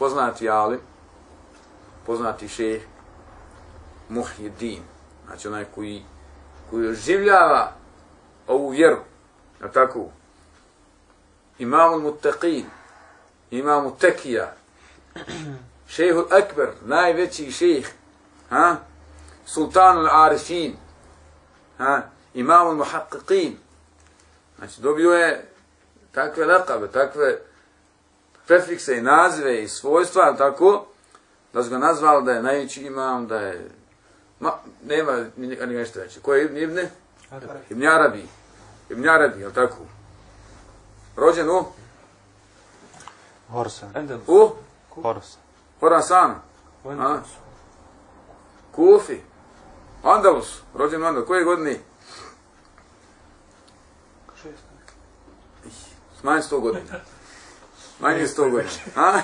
poznati alim, poznati šeh, Muhyiddin, znači onaj koji, koji oživljava ovu vjeru, na tako, Imamul Muttaqin, imamu tekija, šehu akbar, najveći šeh, ha? sultanul arifin, ha? Imamul muhaqqiqin, znači dobio je takve lakabe, takve prefikse i nazive i svojstva, tako, da su ga nazvali da je najveći imam, da je, ma, nema ni, ni nešto reći. Ko je Ibn Ibn? Ibn Arabi. Ibn Arabi, je tako? Rođen u? Horsan. U? Horsan. Horasan. A? Kufi. Andalus. Rođen u Andalus. Koje godine? Manje 100 godina. Manje 100 godina. A?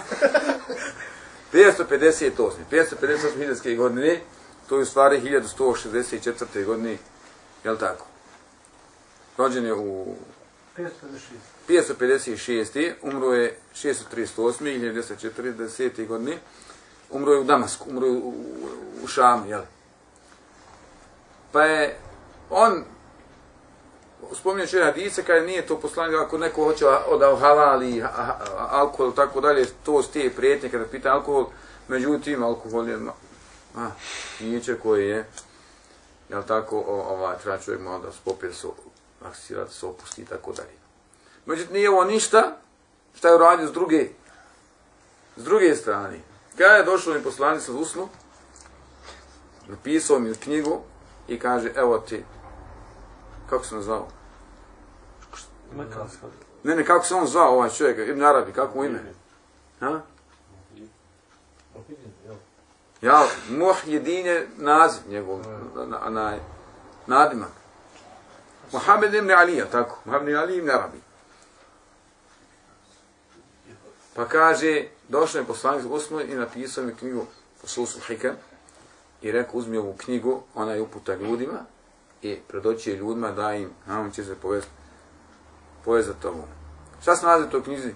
558. 558 hiljadske godine, to je u stvari 1164. godine, je li tako? Rođen je u 556. Umro je 638. 1940. godine. Umro je u Damasku, umro je u, u, u Šamu, jel? Pa je on spominjući će hadice kada nije to poslanik ako neko hoće da halali alkohol tako dalje to s te prijetnje kada pita alkohol međutim alkohol je a, nijeće koje je jel tako o, ovaj treba čovjek malo da spopije so aksirati se opusti i tako dalje međutim nije ovo ništa šta je uradio s druge s druge strane kada je došao mi poslanik sa usnu napisao mi knjigu i kaže evo ti kako se nazvao? Ne, ne, kako se on zvao ovaj čovjek, Ibn Arabi, kako mu ime? Ha? Ja, Muhyiddin je naziv njegov, na, na, nadimak. Muhammed ibn Ali, tako, Muhammed ibn Ali ibn Arabi. Pa kaže, došao je poslanik u Usmu i napisao mi knjigu Susul Hikam i rekao, uzmi ovu knjigu, ona je uputa ljudima, i predoći ljudima da im, a on će se povesti, povezati ovo. Šta se nalazi u toj knjizi?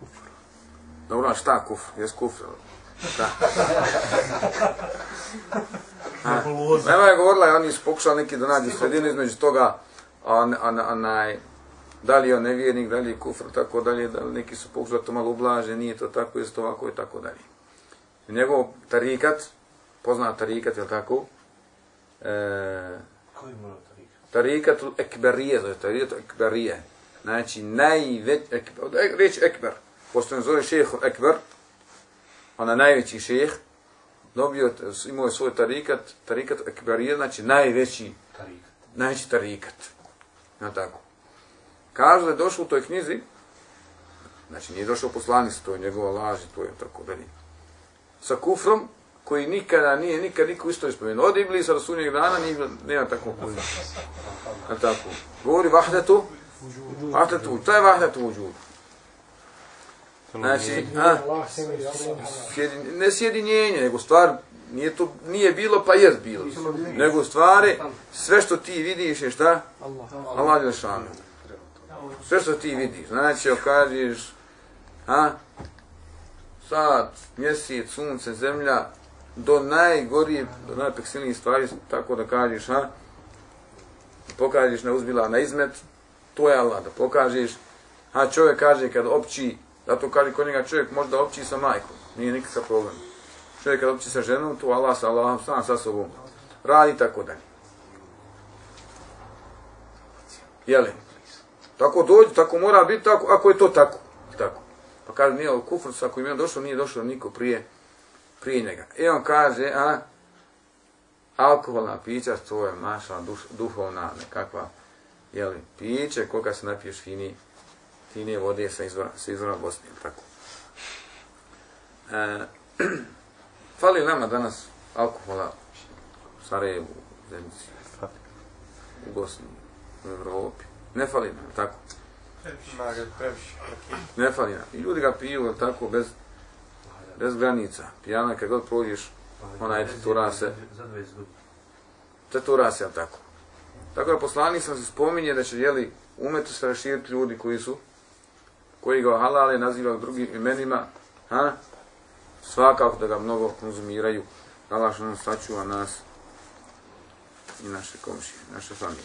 Kufr. Dobro, a šta kufr? Jes kufr? Šta? Nema je govorila, oni su pokušali neki da nađu sredinu između toga, a, a, a, a, da li je on nevjernik, da li je kufr, tako dalje, da li neki su pokušali to malo ublaže, nije to tako, je to ovako i tako dalje. Njegov tarikat, poznat tarikat, je li tako? E, Koji mora? Tarikatul ekberije, zove tarikatul ekberije. Znači, najveć, ekber, reći ekber, pošto ne zove šeho ekber, ona najveći šeh, dobio, imao je svoj tarikat, tarikat ekberije, znači najveći tarikat. Najveći tarikat. Ja tako. Kaže da je došao u toj knjizi, znači nije došao poslanic, to je njegova laž to je tako dalje. Sa kufrom, koji nikada nije, nikad niko isto ispomenuo. Od Iblisa do sunnjeg dana nije, nema takvog kufra. Je tako? Govori vahdetu, vahdetu, šta je vahdetu uđud. Znači, a, sjedin, ne sjedinjenje, nego stvar, nije to, nije bilo, pa jest bilo. Nego stvari, sve što ti vidiš je šta? Allah je šan. Sve što ti vidiš, znači, okažiš, a, sad, mjesec, sunce, zemlja, do najgorije, do najpeksilnijih stvari, tako da kažeš, ha, pokažeš na uzbila na izmet, to je Allah, da pokažeš, a čovjek kaže kad opći, zato kaže kod njega čovjek možda opći sa majkom, nije nikakav problem. Čovjek kad opći sa ženom, to Allah sa Allahom sam sa sobom radi tako dalje. Jeli? Tako dođe, tako mora biti, tako, ako je to tako. tako. Pa kaže, nije ovo kufr, ako kojim je došlo, nije došlo niko prije, prije njega. I on kaže, a, alkoholna pića, to je maša duš, duhovna nekakva, jeli, piće, koga se napiješ fini, finije vode sa izvora, sa izvora Bosne, tako. E, fali nama danas alkohola u Sarajevu, u Zemci, u Bosni, u Evropi. Ne fali nam, tako. Ne fali nam. I ljudi ga piju, tako, bez, bez granica. Pijana kad god prođeš, ona je tetura se. Tetura se, tako. Tako da poslani sam se spominje da će jeli umetu se raširiti ljudi koji su, koji ga halale nazivaju drugim imenima, Ha? Svakako da ga mnogo konzumiraju. Allah što nam sačuva nas i naše komšije, naše familije.